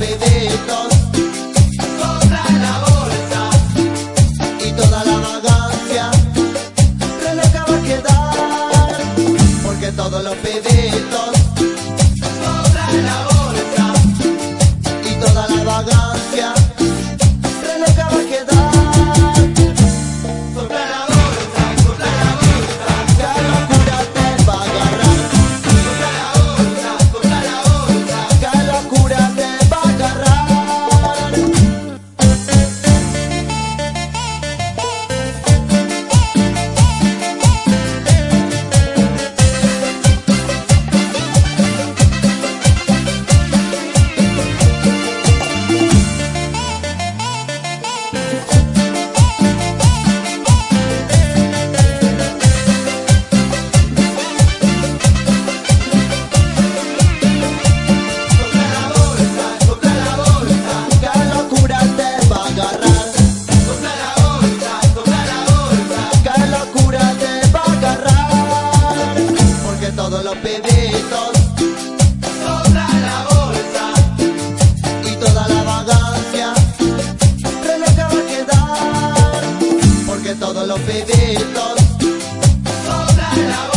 Pedetos, cobra en la bolsa y toda la vagancia, no le quedar, porque todos los pedetos. todos los peditos, toda la bolsa y toda la vagancia. Reloca va a quedar, porque todos los peditos, toda la bolsa.